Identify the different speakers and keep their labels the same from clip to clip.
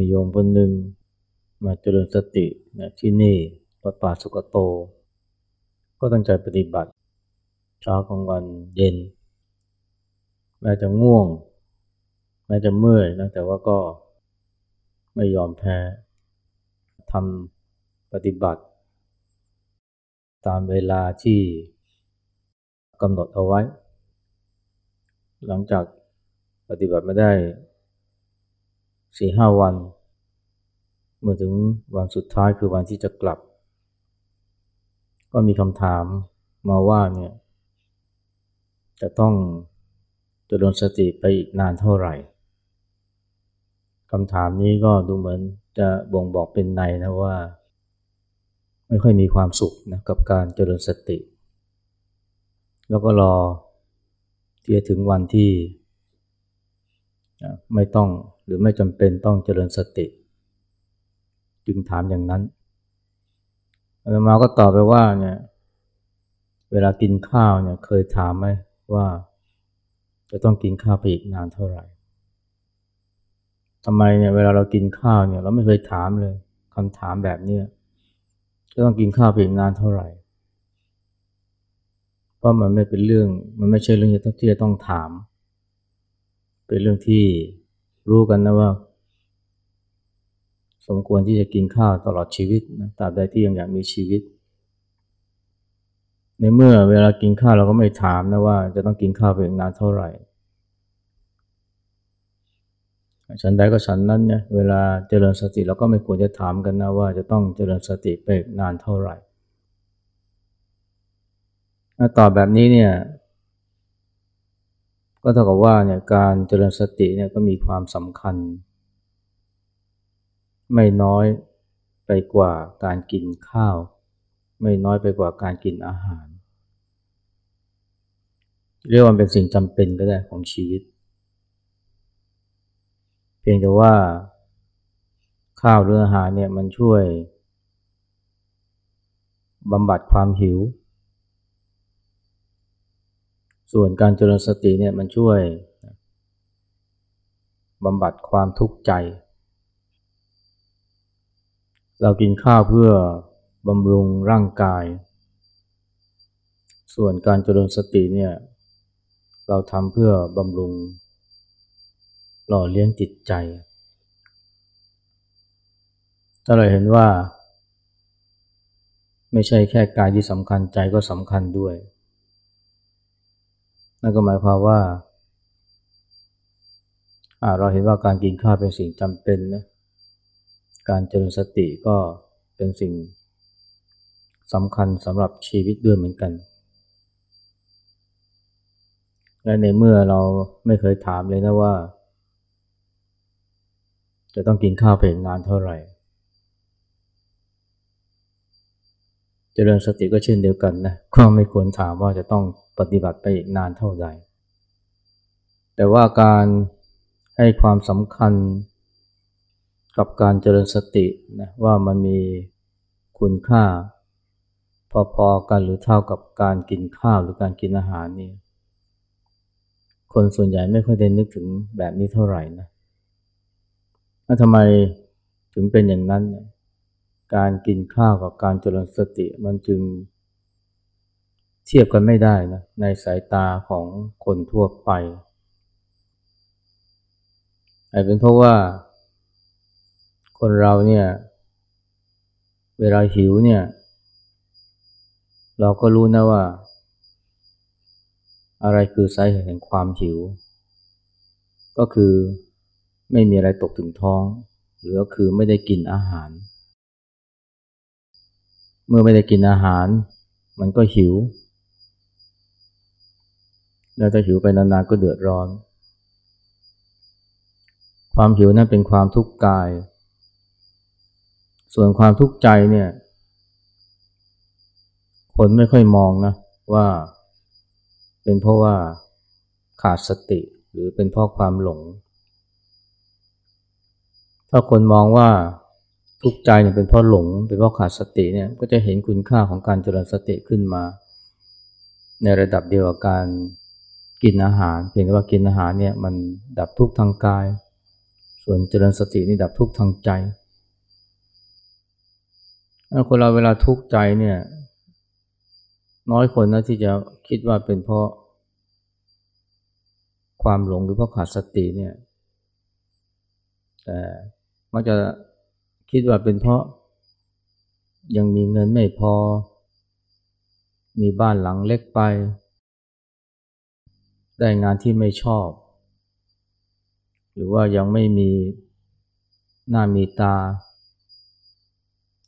Speaker 1: มีโยมคนหนึ่งมาเจริญสตินะที่นี่วัดป่าสุกโต ก็ตั้งใจปฏิบัติเช้ากลางวันเย็น แม้จะง่วง แม้จะเมื่อยนะแต่ว่าก็ไม่ยอมแพ้ทำปฏิบัติ ตามเวลาที่กำหนดเอาไว้ หลังจากปฏิบัติไม่ได้ สี่ห้าวัน เมื่อถึงวันสุดท้ายคือวันที่จะกลับ ก็มีคำถามมาว่าเนี่ยจะต้องจะโดนสติไปอีกนานเท่าไหร่คำถามนี้ก็ดูเหมือนจะบ่งบอกเป็นในนะว่า ไม่ค่อยมีความสุขนะกับการเจริญสติ แล้วก็รอที่จะถึงวันที่ ไม่ต้องหรือไม่จำเป็นต้องเจริญสติ จึงถามอย่างนั้นอาตมาก็ตอบไปว่าเนี่ยเวลากินข้าวเนี่ยเคยถามไหมว่า จะต้องกินข้าวไปอีกนานเท่าไหร่ทำไมเนี่ยเวลาเรากินข้าวเนี่ยเราไม่เคยถามเลยคำถามแบบนี้จะต้องกินข้าวไปอีกนานเท่าไหร่เพราะมันไม่เป็นเรื่องมันไม่ใช่เรื่องที่จะต้องถาม เป็นเรื่องที่รู้กันนะว่า สมควรที่จะกินข้าวตลอดชีวิตนะตราบใดที่ยังอยากมีชีวิต ในเมื่อเวลากินข้าวเราก็ไม่ถามนะว่า จะต้องกินข้าวไปอีกนานเท่าไหร่ฉันใดก็ฉันนั้นเนี่ยเวลาเจริญสติเราก็ไม่ควรจะถามกันนะว่าจะต้องเจริญสติไปนานเท่าไหร่ตอบแบบนี้เนี่ย ก็เท่ากับว่าเนี่ยการเจริญสติเนี่ยก็มีความสำคัญ ไม่น้อยไปกว่าการกินข้าว ไม่น้อยไปกว่าการกินอาหาร เรียกว่าเป็นสิ่งจำเป็นก็ได้ของชีวิต เพียงแต่ว่าข้าวหรืออาหารเนี่ยมันช่วยบำบัดความหิว ส่วนการเจริญสติเนี่ยมันช่วยบำบัดความทุกข์ใจ เรากินข้าวเพื่อบำรุงร่างกาย ส่วนการเจริญสติเนี่ยเราทำเพื่อบำรุง หล่อเลี้ยงจิตใจ ถ้าเราเห็นว่า ไม่ใช่แค่กายที่สำคัญใจก็สำคัญด้วย นั่นก็หมายความว่า เราเห็นว่าการกินข้าวเป็นสิ่งจำเป็นนะ การเจริญสติก็เป็นสิ่งสำคัญสำหรับชีวิตด้วยเหมือนกัน และในเมื่อเราไม่เคยถามเลยนะว่า จะต้องกินข้าวเป็นนานเท่าไหร่ เจริญสติก็เช่นเดียวกันนะก็ไม่ควรถามว่าจะต้อง ปฏิบัติไปอีกนานเท่าใดแต่ว่าการให้ความสำคัญกับการเจริญสตินะว่ามันมีคุณค่า พอๆกันหรือเท่ากับการกินข้าวหรือการกินอาหารนี่คนส่วนใหญ่ไม่ค่อยได้นึกถึงแบบนี้เท่าไหร่นะแล้วทำไมถึงเป็นอย่างนั้น การกินข้าวกับการเจริญสติมันจึง เทียบกันไม่ได้นะในสายตาของคนทั่วไปอาจเป็นเพราะว่า คนเราเนี่ย เวลาหิวเนี่ย เราก็รู้นะว่า อะไรคือสาเหตุแห่งความหิว ก็คือไม่มีอะไรตกถึงท้อง หรือก็คือไม่ได้กินอาหาร เมื่อไม่ได้กินอาหาร มันก็หิว แล้วถ้าหิวไปนานๆก็เดือดร้อน ความหิวนั้นเป็นความทุกข์กาย ส่วนความทุกข์ใจเนี่ย คนไม่ค่อยมองนะว่า เป็นเพราะว่าขาดสติหรือเป็นเพราะความหลง ถ้าคนมองว่าทุกข์ใจเนี่ยเป็นเพราะหลง เป็นเพราะขาดสติเนี่ยก็จะเห็นคุณค่าของการเจริญสติขึ้นมา ในระดับเดียวกับการ กินอาหาร เพียงแต่ว่ากินอาหารเนี่ยมันดับทุกข์ทางกาย ส่วนเจริญสตินี่ดับทุกข์ทางใจคนเราเวลาทุกข์ใจเนี่ย น้อยคนนะที่จะคิดว่าเป็นเพราะ ความหลงหรือเพราะขาดสติเนี่ยแต่มักจะคิดว่าเป็นเพราะยังมีเงินไม่พอ มีบ้านหลังเล็กไป ได้งานที่ไม่ชอบ หรือว่ายังไม่มีหน้ามีตา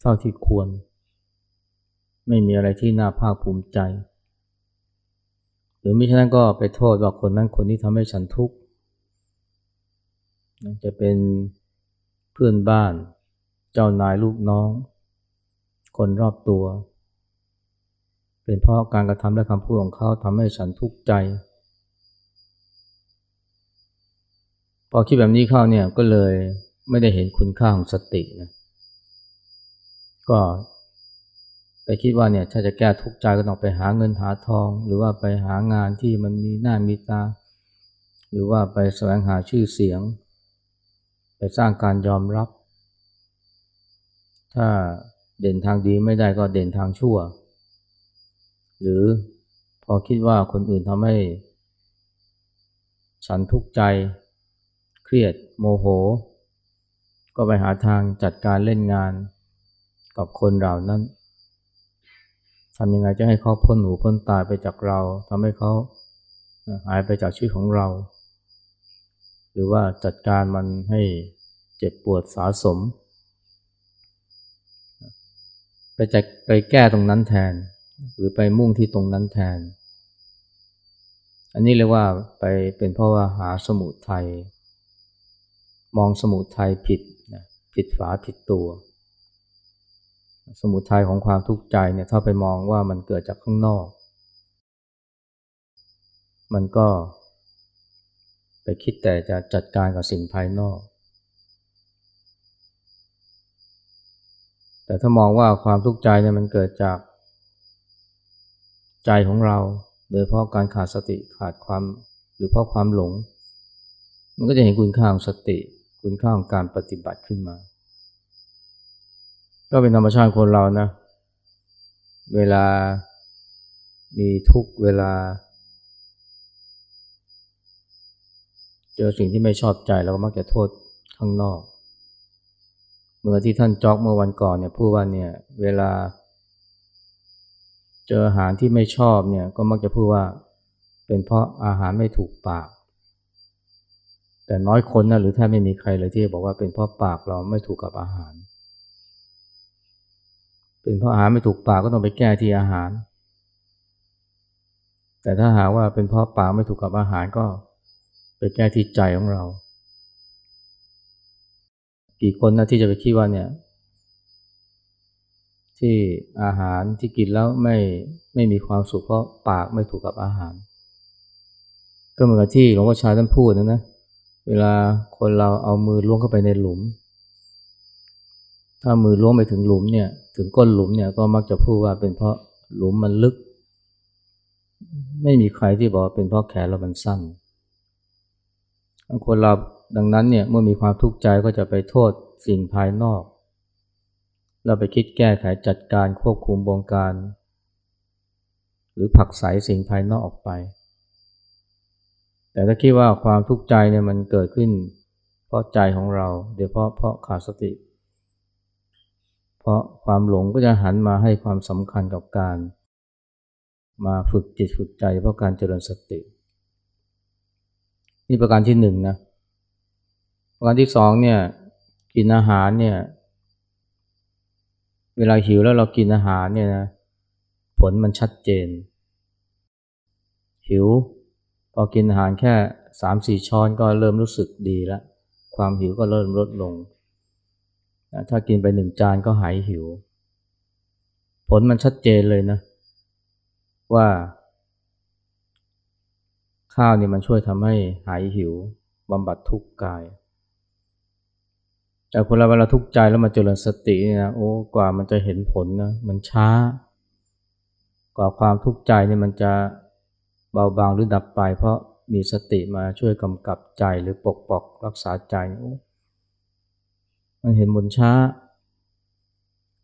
Speaker 1: เท่าที่ควร ไม่มีอะไรที่น่าภาคภูมิใจ หรือมิฉะนั้นก็ไปโทษว่าคนนั้นคนนี้ทำให้ฉันทุกข์จะเป็นเพื่อนบ้าน เจ้านายลูกน้อง คนรอบตัว เป็นเพราะการกระทำและคำพูดของเขาทำให้ฉันทุกข์ใจ พอคิดแบบนี้เข้าเนี่ยก็เลยไม่ได้เห็นคุณค่าของสตินะก็ไปคิดว่าเนี่ยถ้าจะแก้ทุกข์ใจก็ต้องไปหาเงินหาทอง หรือว่าไปหางานที่มันมีหน้ามีตา หรือว่าไปแสวงหาชื่อเสียง ไปสร้างการยอมรับ ถ้าเด่นทางดีไม่ได้ก็เด่นทางชั่ว หรือพอคิดว่าคนอื่นทำให้ฉันทุกข์ใจ รียดโมโห ก็ไปหาทางจัดการเล่นงานกับคนเหล่านั้นทำยังไงจะให้เขาพ้นหูพ้นตายไปจากเราทำให้เขาหายไปจากชีวิตของเรา หรือว่าจัดการมันให้เจ็บปวดสาสม ไปจะไปแก้ตรงนั้นแทน หรือไปมุ่งที่ตรงนั้นแทน อันนี้เรียกว่าไปเป็นเพราะว่าหาสมุทยัย มองสมุทัยผิดผิดฝาผิดตัว สมุทัยของความทุกข์ใจเนี่ยถ้าไปมองว่ามันเกิดจากข้างนอก มันก็ ไปคิดแต่จะจัดการกับสิ่งภายนอก แต่ถ้ามองว่าความทุกข์ใจเนี่ยมันเกิดจากใจของเรา โดยเพราะการขาดสติขาดความหรือเพราะความหลง มันก็จะเห็นคุณค่าของสติ คุณค่าของการปฏิบัติขึ้นมา ก็เป็นธรรมชาติคนเรานะ เวลามีทุกเวลา เจอสิ่งที่ไม่ชอบใจเราก็มักจะโทษข้างนอก เมื่อที่ท่านจอกเมื่อวันก่อนเนี่ยพูดว่าเนี่ยเวลา เจออาหารที่ไม่ชอบเนี่ยก็มักจะพูดว่าเป็นเพราะอาหารไม่ถูกปาก แต่น้อยคนนะหรือแทบไม่มีใครเลยที่บอกว่าเป็นเพราะปากเราไม่ถูกกับอาหาร เป็นเพราะอาหารไม่ถูกปากก็ต้องไปแก้ที่อาหาร แต่ถ้าหาว่าเป็นเพราะปากไม่ถูกกับอาหารก็ไปแก้ที่ใจของเรา กี่คนนะที่จะไปคิดว่าเนี่ย ที่อาหารที่กินแล้วไม่ไม่มีความสุขเพราะปากไม่ถูกกับอาหาร ก็เหมือนกับที่หลวงพ่อชาท่านพูดนะนะเเวลาคนเราเอามือล้วงเข้าไปในหลุม ถ้ามือล้วงไปถึงหลุมเนี่ย ถึงก้นหลุมเนี่ยก็มักจะพูดว่าเป็นเพราะหลุมมันลึก ไม่มีใครที่บอกเป็นเพราะแขนเรามันสั้น คนเราดังนั้นเนี่ยเมื่อมีความทุกข์ใจก็จะไปโทษสิ่งภายนอก เราไปคิดแก้ไขจัดการควบคุมบงการ หรือผักใสสิ่งภายนอกออกไป แต่ถ้าคิดว่าความทุกข์ใจเนี่ยมันเกิดขึ้น เพราะใจของเราโดยเพราะเพราะขาดสติ เพราะความหลงก็จะหันมาให้ความสำคัญกับการ มาฝึกจิตฝึกใจ เพราะการเจริญสติ นี่ประการที่หนึ่งนะประการที่สองเนี่ยกินอาหารเนี่ย เวลาหิวแล้วเรากินอาหารเนี่ยนะผลมันชัดเจน หิว พอกินอาหารแค่สามสี่ช้อนก็เริ่มรู้สึกดีแล้ว ความหิวก็เริ่มลดลง ถ้ากินไปหนึ่งจานก็หายหิว ผลมันชัดเจนเลยนะ ว่า ข้าวนี่มันช่วยทำให้หายหิวบำบัดทุกข์กาย แต่คนเราเวลาทุกข์ใจแล้วมาเจริญสตินี่นะโอ้กว่ามันจะเห็นผลนะมันช้ากว่าความทุกข์ใจนี่มันจะ เบาบางหรือดับไป เพราะมีสติมาช่วยกำกับใจหรือปกปอกรักษาใจมันเห็นผลช้า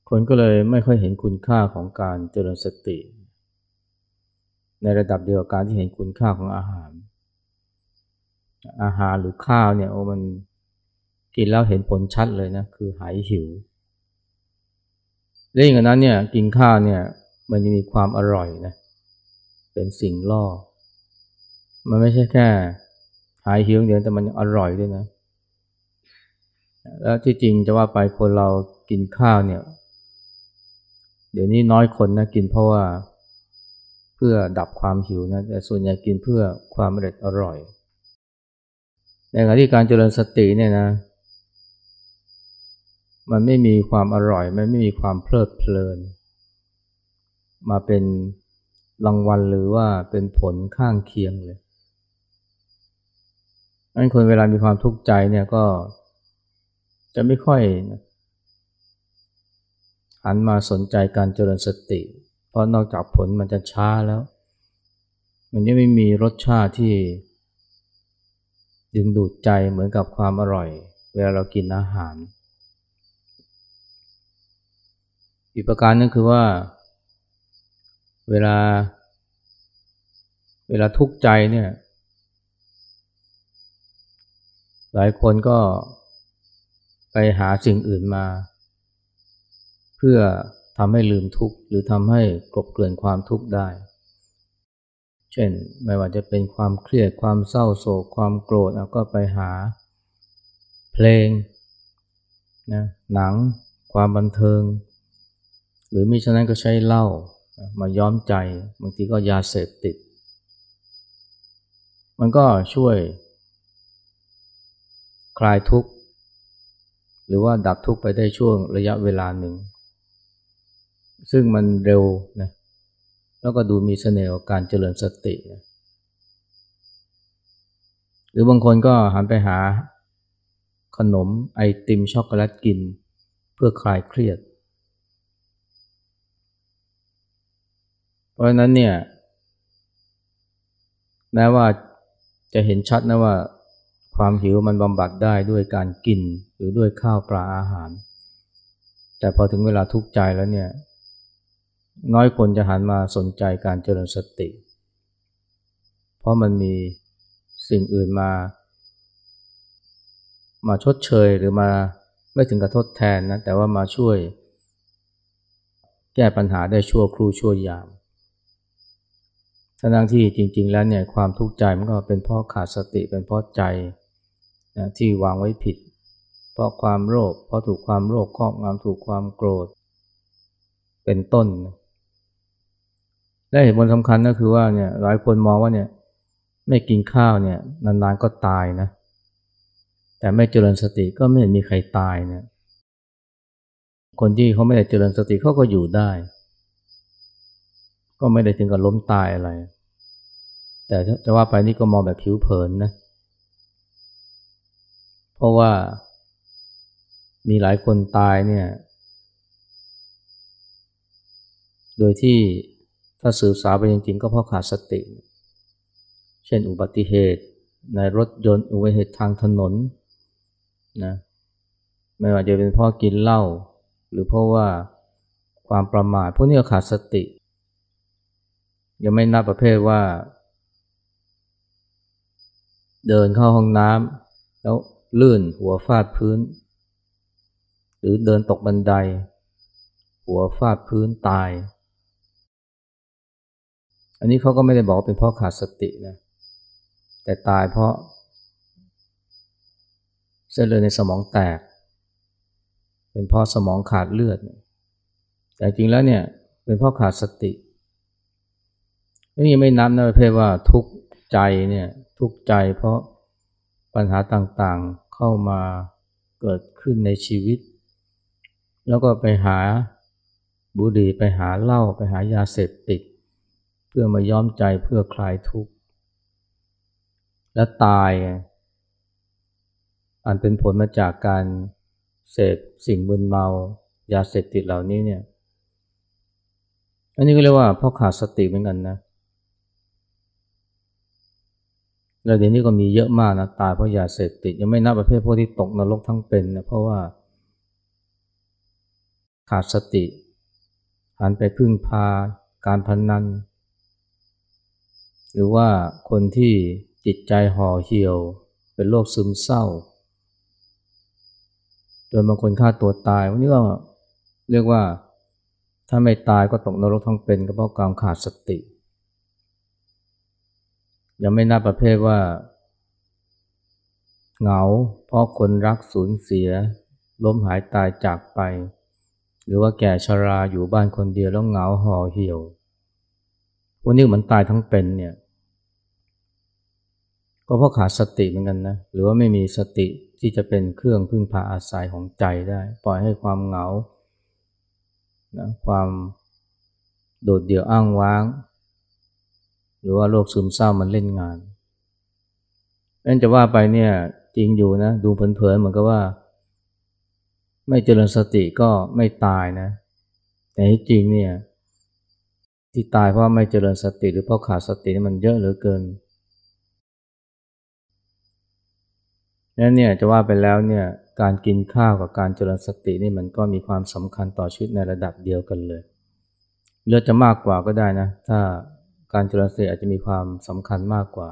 Speaker 1: คนก็เลยไม่ค่อยเห็นคุณค่าของการเจริญสติ ในระดับเดียวกับการที่เห็นคุณค่าของอาหาร อาหารหรือข้าวเนี่ยโอ้มันกินแล้วเห็นผลชัดเลยนะคือหายหิวและอย่างนั้นเนี่ยกินข้าวเนี่ยมันจะมีความอร่อยนะ เป็นสิ่งล่อ มันไม่ใช่แค่ หายหิวเดียวแต่มันอร่อยด้วยนะ แล้วที่จริงจะว่าไปคนเรากินข้าวเนี่ย เดี๋ยวนี้น้อยคนนะกินเพราะว่าเพื่อดับความหิวนะแต่ส่วนใหญ่กินเพื่อความอร่อยอร่อย ในขณะที่การเจริญสติเนี่ยนะ มันไม่มีความอร่อย มันไม่มีความเพลิดเพลิน มาเป็น รางวัลหรือว่าเป็นผลข้างเคียงเลยนั้นคนเวลามีความทุกข์ใจเนี่ยก็จะไม่ค่อยหันมาสนใจการเจริญสติ เพราะนอกจากผลมันจะช้าแล้ว มันยังไม่มีรสชาติที่ดึงดูดใจเหมือนกับความอร่อย เวลาเรากินอาหาร อีกประการนึงคือว่า เวลา เวลาทุกข์ใจเนี่ย หลายคนก็ไปหาสิ่งอื่นมา เพื่อทำให้ลืมทุกข์หรือทำให้กลบเกลื่อนความทุกข์ได้ เช่นไม่ว่าจะเป็นความเครียดความเศร้าโศกความโกรธก็ไปหาเพลงนะหนัง ความบันเทิง หรือมิฉะนั้นก็ใช้เหล้า มาย้อมใจ บางทีก็ยาเสพติด มันก็ช่วย คลายทุกข์ หรือว่าดับทุกข์ไปได้ช่วงระยะเวลาหนึ่ง ซึ่งมันเร็วนะแล้วก็ดูมีเสน่ห์การเจริญสตินะหรือบางคนก็หันไปหาขนมไอติมช็อกโกแลตกิน เพื่อคลายเครียด เพราะฉะนั้นเนี่ยแม้ว่าจะเห็นชัดนะว่าความหิวมันบำบัดได้ด้วยการกินหรือด้วยข้าวปลาอาหาร แต่พอถึงเวลาทุกข์ใจแล้วเนี่ย น้อยคนจะหันมาสนใจการเจริญสติ เพราะมันมีสิ่งอื่นมา มาชดเชยหรือมาไม่ถึงกระทดแทนนะ แต่ว่ามาช่วย แก้ปัญหาได้ชั่วครู่ชั่วยาม ทั้งที่จริง ๆ แล้วเนี่ยความทุกข์ใจมันก็เป็นเพราะขาดสติเป็นเพราะใจนะที่วางไว้ผิด เพราะความโลภเพราะถูกความโลภครอบงำถูกความโกรธ เป็นต้น และเหตุผลสำคัญก็คือว่าเนี่ยหลายคนมองว่าเนี่ยไม่กินข้าวเนี่ยนานๆก็ตายนะแต่ไม่เจริญสติก็ไม่เห็นมีใครตายเนี่ยคนที่เขาไม่ได้เจริญสติเขาก็อยู่ได้ ก็ไม่ได้ถึงกับล้มตายอะไร แต่จะว่าไปนี่ก็มองแบบผิวเผินนะ เพราะว่ามีหลายคนตายเนี่ย โดยที่ถ้าสื่อสารไปจริงๆ ก็เพราะขาดสติ เช่นอุบัติเหตุในรถยนต์อุบัติเหตุทางถนนนะไม่ว่าจะเป็นเพราะกินเหล้าหรือเพราะว่าความประมาทพวกนี้ขาดสติ ยังไม่นับประเภทว่า เดินเข้าห้องน้ำแล้วลื่นหัวฟาดพื้น หรือเดินตกบันได หัวฟาดพื้นตาย อันนี้เขาก็ไม่ได้บอกว่าเป็นเพราะขาดสตินะแต่ตายเพราะ เส้นเลือดในสมองแตก เป็นเพราะสมองขาดเลือด แต่จริงแล้วเนี่ยเป็นเพราะขาดสติ นี่ยังไม่นับนะประเภทว่าทุกข์ใจเนี่ยทุกข์ใจเพราะปัญหาต่างๆเข้ามาเกิดขึ้นในชีวิต แล้วก็ไปหาบุหรี่ไปหาเหล้าไปหายาเสพติด เพื่อมาย้อมใจเพื่อคลายทุกข์ และตาย อันเป็นผลมาจากการเสพสิ่งมึนเมายาเสพติดเหล่านี้เนี่ยอันนี้ก็เรียกว่าพราะขาดสติเหมือนกันนะ แล้วเดี๋ยวนี้ก็มีเยอะมากนะตายเพราะยาเสพติด ยังไม่นับประเภทพวกที่ตกนรกทั้งเป็นนะเพราะว่า ขาดสติ หันไปพึ่งพาการพนนัน หรือว่าคนที่จิตใจห่อเหี่ยว เป็นโรคซึมเศร้าจนบางคนฆ่าตัวตายวันนี้ก็เรียกว่าถ้าไม่ตายก็ตกนรกทั้งเป็นก็เพราะความขาดสติ ยังไม่นับประเภทว่า เหงา เพราะคนรักสูญเสีย ล้มหายตายจากไป หรือว่าแก่ชราอยู่บ้านคนเดียวแล้วเหงาห่อเหี่ยววันนี้เหมือนตายทั้งเป็นเนี่ย ก็เพราะขาดสติเหมือนกันนะ หรือว่าไม่มีสติที่จะเป็นเครื่องพึ่งพาอาศัยของใจได้ ปล่อยให้ความเหงานะความโดดเดี่ยวอ้างว้าง รือว่าโรคซึมเศร้ามันเล่นงานนั่นจะว่าไปเนี่ยจริงอยู่นะดูเผลอๆเหมือนกับว่า ไม่เจริญสติก็ไม่ตายนะ แต่ที่จริงเนี่ยที่ตายเพราะไม่เจริญสติหรือเพราะขาดสติมันเยอะเหลือเกินนั่นเนี่ยจะว่าไปแล้วเนี่ยการกินข้าวกับการเจริญสตินี่มันก็มีความสำคัญต่อชีวิตในระดับเดียวกันเลยเลือจะมากกว่าก็ได้นะ ถ้า การเจริญสติอาจจะมีความสำคัญมากกว่า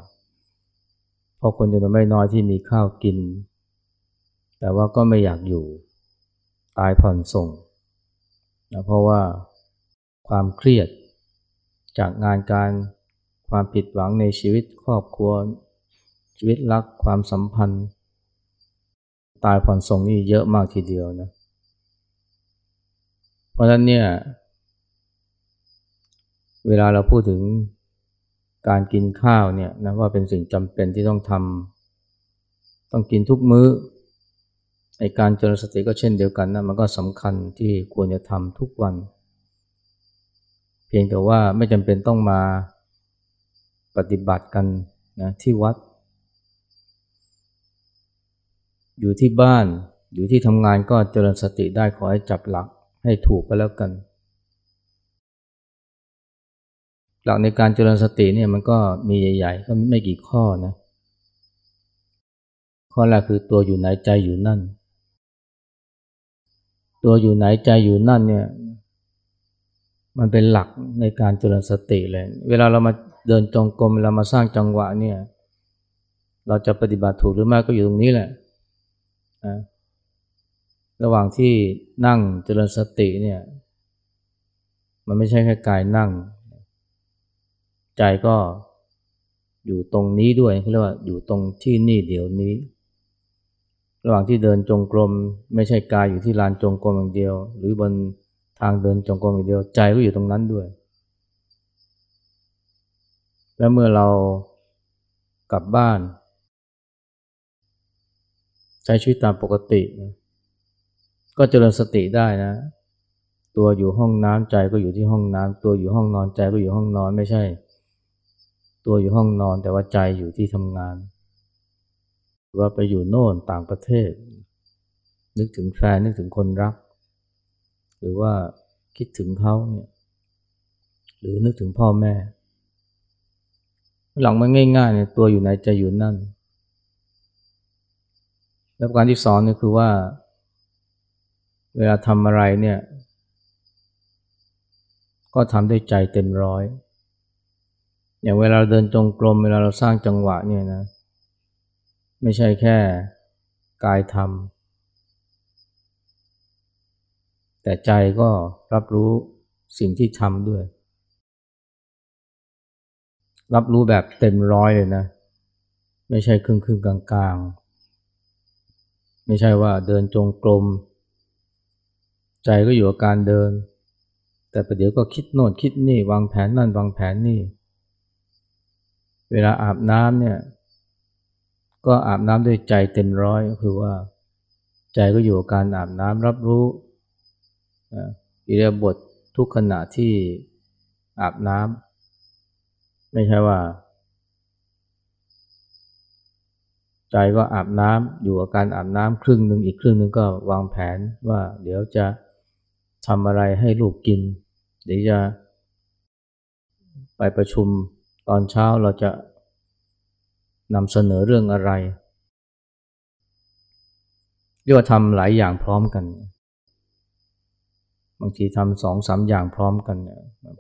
Speaker 1: เพราะคนจำนวนไม่น้อยที่มีข้าวกิน แต่ว่าก็ไม่อยากอยู่ตายผ่อนส่งนะเพราะว่าความเครียดจากงานการความผิดหวังในชีวิตครอบครัว ชีวิตรักความสัมพันธ์ ตายผ่อนส่งนี่เยอะมากทีเดียวนะ เพราะฉะนั้นเนี่ย เวลาเราพูดถึงการกินข้าวเนี่ยนะว่าเป็นสิ่งจำเป็นที่ต้องทำต้องกินทุกมื้อในการเจริญสติก็เช่นเดียวกันนะมันก็สำคัญที่ควรจะทำทุกวัน เพียงแต่ว่าไม่จำเป็นต้องมาปฏิบัติกันนะที่วัด อยู่ที่บ้านอยู่ที่ทำงานก็เจริญสติได้ขอให้จับหลักให้ถูกก็แล้วกัน หลักในการเจริญสติเนี่ยมันก็มีใหญ่ ๆ ก็ไม่กี่ข้อนะ ข้อแรกคือตัวอยู่ไหนใจอยู่นั่น ตัวอยู่ไหนใจอยู่นั่นเนี่ยมันเป็นหลักในการเจริญสติเลย เวลาเรามาเดินจงกรมเวลามาสร้างจังหวะเนี่ยเราจะปฏิบัติถูกหรือไม่ก็อยู่ตรงนี้แหละนะระหว่างที่นั่งเจริญสติเนี่ย มันไม่ใช่แค่กายนั่ง ใจก็อยู่ตรงนี้ด้วยเรียกว่าอยู่ตรงที่นี่เดี๋ยวนี้ ระหว่างที่เดินจงกรมไม่ใช่กายอยู่ที่ลานจงกรมอย่างเดียว หรือบนทางเดินจงกรมอย่างเดียวใจก็อยู่ตรงนั้นด้วย แล้วเมื่อเรากลับบ้าน ใช้ชีวิตตามปกตินะก็เจริญสติได้นะ ตัวอยู่ห้องน้ำใจก็อยู่ที่ห้องน้ำตัวอยู่ห้องนอนใจก็อยู่ห้องนอนไม่ใช่ ตัวอยู่ห้องนอนแต่ว่าใจอยู่ที่ทำงาน หรือว่าไปอยู่โน่นต่างประเทศ นึกถึงแฟนนึกถึงคนรัก หรือว่าคิดถึงเขาเนี่ยหรือนึกถึงพ่อแม่ หลังมันง่ายๆเนี่ยตัวอยู่ไหนใจอยู่นั่น แล้วการที่สองเนี่ยคือว่า เวลาทำอะไรเนี่ย ก็ทำด้วยใจเต็มร้อย อย่างเวลาเดินจงกรมเวลาเราสร้างจังหวะเนี่ยนะ ไม่ใช่แค่กายทำแต่ใจก็รับรู้สิ่งที่ทำด้วย รับรู้แบบเต็มร้อยเลยนะ ไม่ใช่ครึ่งครึ่งกลางกลางไม่ใช่ว่าเดินจงกรมใจก็อยู่กับการเดิน แต่ประเดี๋ยวก็คิดโน่นคิดนี่ วางแผนนั่นวางแผนนี่ เวลาอาบน้ำเนี่ย ก็อาบน้ำด้วยใจเต็มร้อยคือว่า ใจก็อยู่กับการอาบน้ำรับรู้อิริยาบถททุกขณะที่อาบน้ำไม่ใช่ว่า ใจก็อาบน้ำอยู่กับการอาบน้ำครึ่งหนึ่งอีกครึ่งหนึ่งก็วางแผนว่า เดี๋ยวจะทำอะไรให้ลูกกิน เดี๋ยวจะไปประชุม ตอนเช้าเราจะนำเสนอเรื่องอะไร เรียกว่าทำหลายอย่างพร้อมกัน บางทีทำสองสามอย่างพร้อมกัน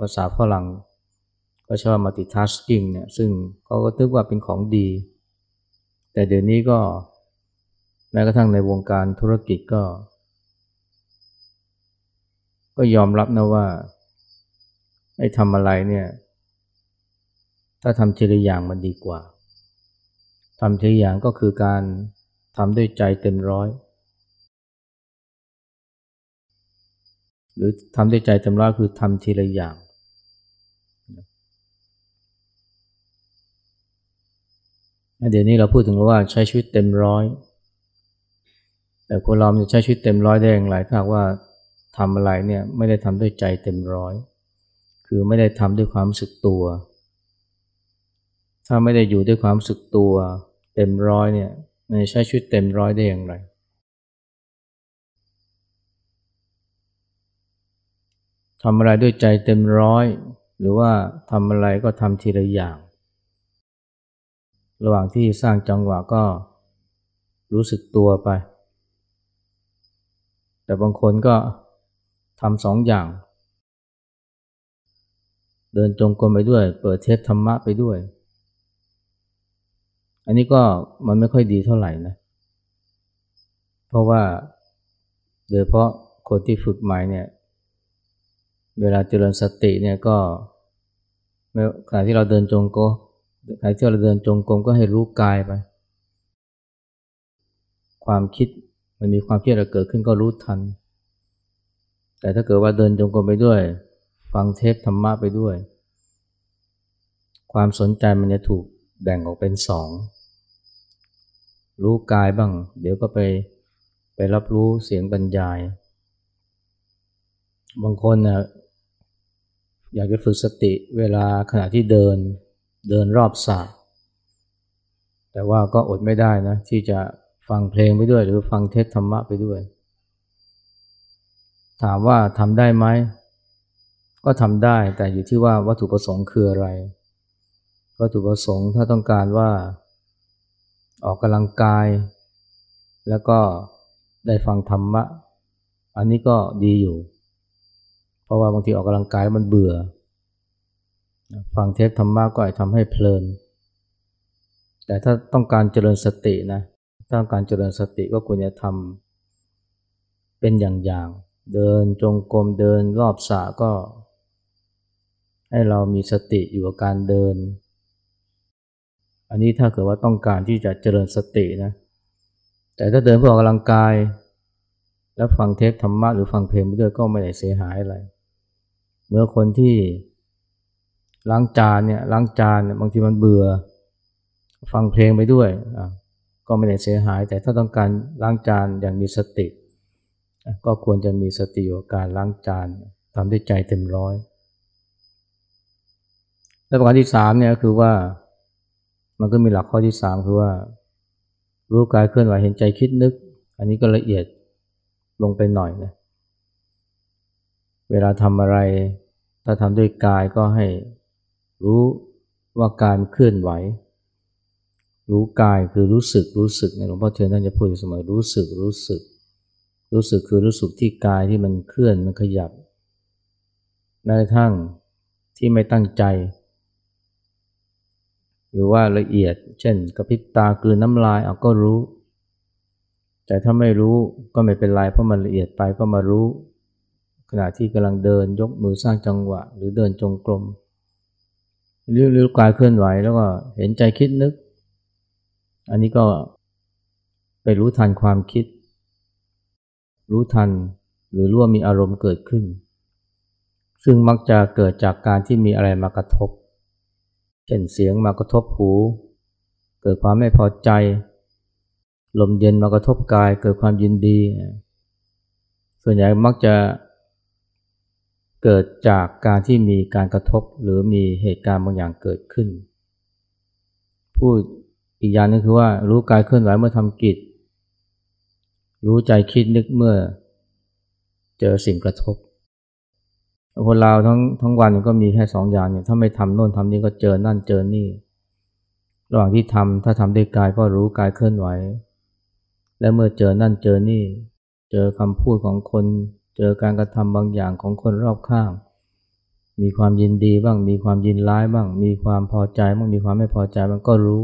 Speaker 1: ภาษาฝรั่งก็ชอบ multitasking เนี่ยซึ่งเขาก็ตึกว่าเป็นของดี แต่เดี๋ยวนี้ก็แม้กระทั่งในวงการธุรกิจก็ ก็ยอมรับนะว่าไอ้ทำอะไรเนี่ย ถ้าทำทีละอย่างมันดีกว่าทำทีละอย่างก็คือการทำด้วยใจเต็มร้อย หรือทำด้วยใจเต็มร้อยคือทำทีละอย่าง เดี๋ยวนี้เราพูดถึงว่าใช้ชีวิตเต็มร้อย แต่คนเราจะใช้ชีวิตเต็มร้อยได้อย่างไรถ้าว่าทำอะไรเนี่ยไม่ได้ทำด้วยใจเต็มร้อย คือไม่ได้ทำด้วยความรู้สึกตัว ถ้าไม่ได้อยู่ด้วยความสึกตัวเต็มร้อยเนี่ยมันจะใช้ชีวิตเต็มร้อยได้อย่างไร ทำอะไรด้วยใจเต็มร้อย หรือว่าทำอะไรก็ทำทีละอย่าง ระหว่างที่สร้างจังหวะก็รู้สึกตัวไป แต่บางคนก็ทำสองอย่าง เดินจงกรมไปด้วย เปิดเทปธรรมะไปด้วย อันนี้ก็มันไม่ค่อยดีเท่าไหร่นะ เพราะว่าโดยเพราะคนที่ฝึกใหม่เนี่ย เวลาเจริญสติเนี่ยก็ขณะที่เราเดินจงกรมใครที่เราเดินจงกรมก็ให้รู้กายไป ความคิดมันมีความคิดอะไรเกิดขึ้นก็รู้ทัน แต่ถ้าเกิดว่าเดินจงกรมไปด้วย ฟังเทปธรรมะไปด้วย ความสนใจมันจะถูกแบ่งออกเป็นสอง รู้กายบ้าง เดี๋ยวก็ไปไปรับรู้เสียงบรรยาย บางคนนะอยากจะฝึกสติเวลาขณะที่เดินเดินรอบสระแต่ว่าก็อดไม่ได้นะ ที่จะฟังเพลงไปด้วย หรือฟังเทศธรรมะไปด้วย ถามว่าทำได้ไหม ก็ทำได้แต่อยู่ที่ว่าวัตถุประสงค์คืออะไร วัตถุประสงค์ถ้าต้องการว่า ออกกำลังกาย แล้วก็ได้ฟังธรรมะ อันนี้ก็ดีอยู่ เพราะว่าบางทีออกกำลังกายมันเบื่อ ฟังเทปธรรมะก็อาจทำให้เพลิน แต่ถ้าต้องการเจริญสตินะต้องการเจริญสติก็ควรจะทำเป็นอย่างๆ เดินจงกรมเดินรอบสระก็ ให้เรามีสติอยู่กับการเดิน อันนี้ถ้าเกิดว่าต้องการที่จะเจริญสตินะ แต่ถ้าเดินเพื่อออกกำลังกาย แล้วฟังเทปธรรมะหรือฟังเพลงไปด้วยก็ไม่ได้เสียหายอะไร เมื่อคนที่ล้างจานเนี่ยล้างจานบางทีมันเบื่อ ฟังเพลงไปด้วยก็ไม่ได้เสียหาย แต่ถ้าต้องการล้างจานอย่างมีสติ ก็ควรจะมีสติอการล้างจานทำด้วยใจเต็มร้อย และประการที่สามเนี่ยคือว่า มันก็มีหลักข้อที่สามคือว่า รู้กายเคลื่อนไหวเห็นใจคิดนึก อันนี้ก็ละเอียดลงไปหน่อยนะเวลาทำอะไร ถ้าทำด้วยกายก็ให้รู้ว่าการเคลื่อนไหว รู้กายคือรู้สึกรู้สึกในหลวงพ่อเทียนท่านจะพูดอยู่เสมอรู้สึกรู้สึก รู้สึกคือรู้สึกที่กายที่มันเคลื่อนมันขยับแม้กระทั่งที่ไม่ตั้งใจ หรือว่าละเอียด เช่น กระพริบตากืนน้ำลายเอาก็รู้ แต่ถ้าไม่รู้ก็ไม่เป็นไรเพราะมันละเอียดไปก็มารู้ ขณะที่กำลังเดินยกมือสร้างจังหวะ หรือเดินจงกรมหรือรู้กายเคลื่อนไหวแล้วก็เห็นใจคิดนึก อันนี้ก็ไปรู้ทันความคิด รู้ทันหรือรู้ว่ามีอารมณ์เกิดขึ้น ซึ่งมักจะเกิดจากการที่มีอะไรมากระทบ เช่นเสียงมากระทบหู เกิดความไม่พอใจ ลมเย็นมากระทบกายเกิดความยินดี ส่วนใหญ่มักจะเกิดจากการที่มีการกระทบหรือมีเหตุการณ์บางอย่างเกิดขึ้น พูดอีกอย่างนึงคือว่ารู้กายเคลื่อนไหวเมื่อทำกิจ รู้ใจคิดนึกเมื่อ เจอสิ่งกระทบ คนเราทั้งทั้งวันก็มีแค่สองอย่างเนี่ยถ้าไม่ทำโน่นทำนี่ก็เจอนั่นเจอนี่ ระหว่างที่ทำถ้าทำด้วยกายก็รู้กายเคลื่อนไหว และเมื่อเจอนั่นเจอนี่ เจอคำพูดของคน เจอการกระทำบางอย่างของคนรอบข้าง มีความยินดีบ้าง มีความยินร้ายบ้าง มีความพอใจบ้างมีความไม่พอใจบ้างก็รู้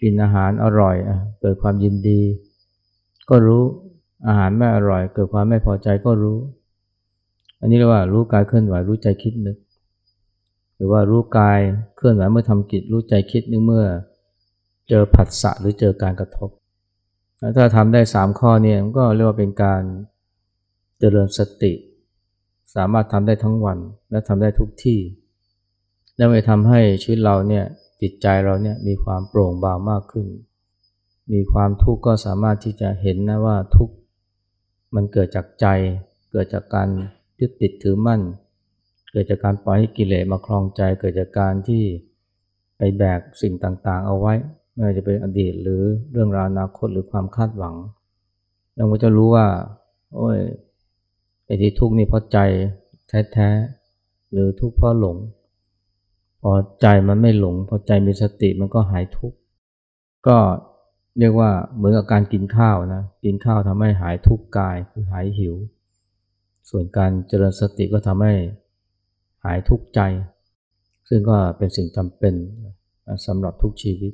Speaker 1: กินอาหารอร่อยเกิดความยินดี ก็รู้อาหารไม่อร่อย เกิดความไม่พอใจก็รู้ อันนี้เรียกว่ารู้กายเคลื่อนไหวรู้ใจคิดนึก หรือว่ารู้กายเคลื่อนไหวเมื่อทำกิจรู้ใจคิดนึกเมื่อเจอผัสสะหรือเจอการกระทบ ถ้าทำได้สามข้อนี้ก็เรียกว่าเป็นการเจริญสติ สามารถทำได้ทั้งวันและทำได้ทุกที่ แล้วไปทำให้ชีวิตเราเนี่ยจิตใจเราเนี่ยมีความโปร่งเบามากขึ้น มีความทุกข์ก็สามารถที่จะเห็นนะว่าทุกข์มันเกิดจากใจ เกิดจากการ ยึดติดถือมั่น เกิดจากการปล่อยให้กิเลสมาคลองใจ เกิดจากการที่ไปแบกสิ่งต่างๆ เอาไว้ ไม่ว่าจะเป็นอดีตหรือเรื่องราวอนาคตหรือความคาดหวัง เราก็จะรู้ว่า โอ้ยไอ้ที่ทุกข์นี่เพราะใจแท้ๆหรือทุกข์เพราะหลง พอใจมันไม่หลง พอใจมีสติมันก็หายทุกข์ก็เรียกว่าเหมือนกับการกินข้าวนะ กินข้าวทำให้หายทุกข์กายคือหายหิว ส่วนการเจริญสติก็ทำให้หายทุกข์ใจ ซึ่งก็เป็นสิ่งจำเป็นสำหรับทุกชีวิต